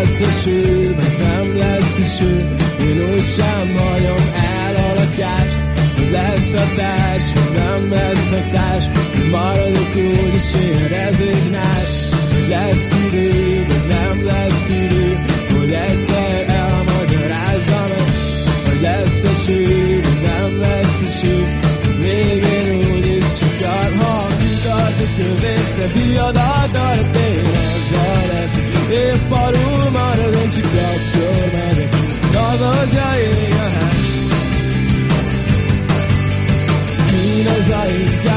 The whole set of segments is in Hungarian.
lesz eső, vagy nem lesz eső, én úgysem hagyom el a lakást. Hogy lesz hatás, vagy nem lesz hatás, hogy maradok úgy, és én rezignál. Hogy lesz idő, vagy nem lesz idő, hogy egyszer elmagyarázzam hogy lesz eső, vagy nem lesz eső, még én úgy is csak arra, tart a kövét, de viadat a tényleg lesz. Épp alul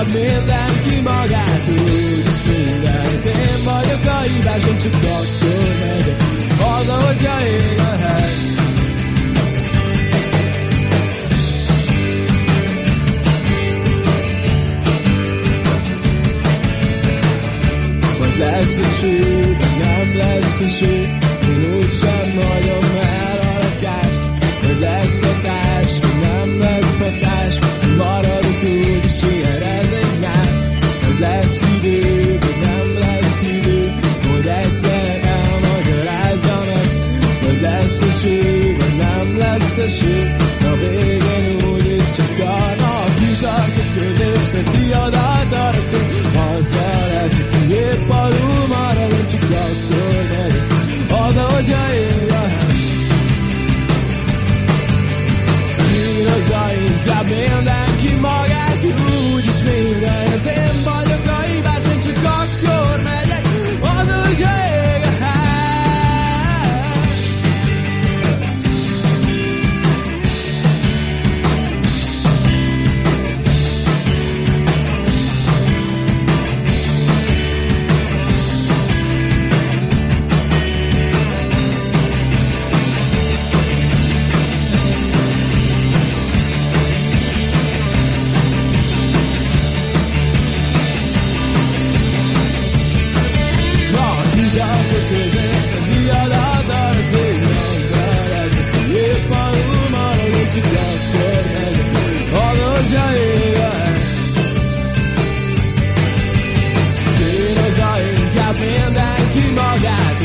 inkább mindenki magát úgy, és mindent én vagyok a hibás, én csak akkor megyek, tagadja ég a hát. Vagy lesz eső, nem lesz eső,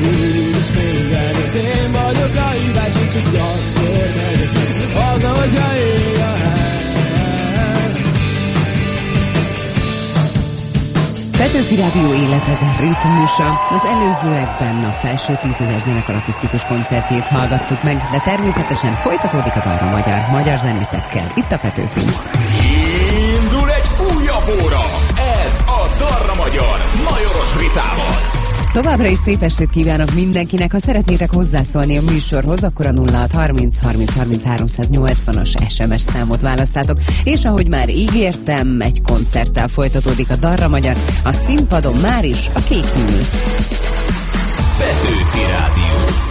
magát úgy is mindenit Én vagyok a hibás, én csak akkor megyek Haza, hogyha ég a Petőfi Rádió életed ritmusa. Az előzőekben a felső tízezer zenekar akusztikus koncertjét hallgattuk meg, de természetesen folytatódik a Darra Magyar, magyar zenészekkel. Itt a Petőfi. Indul egy újabb óra! Ez a Darra Magyar Majoros Ritával. Továbbra is szép estét kívánok mindenkinek. Ha szeretnétek hozzászólni a műsorhoz, akkor a 0630 30 30 380-as SMS számot választátok. És ahogy már ígértem, egy koncerttel folytatódik a Darra Magyar. A színpadon már is a kék nyúl. Petőfi Rádió.